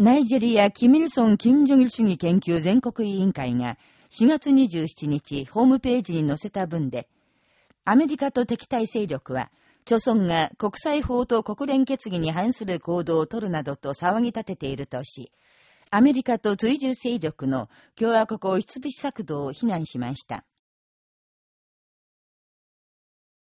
ナイジェリア・キミルソン・キム・ジョギル主義研究全国委員会が4月27日ホームページに載せた文で、アメリカと敵対勢力は、著村が国際法と国連決議に反する行動を取るなどと騒ぎ立てているとし、アメリカと追従勢力の共和国を出筆策動を非難しました。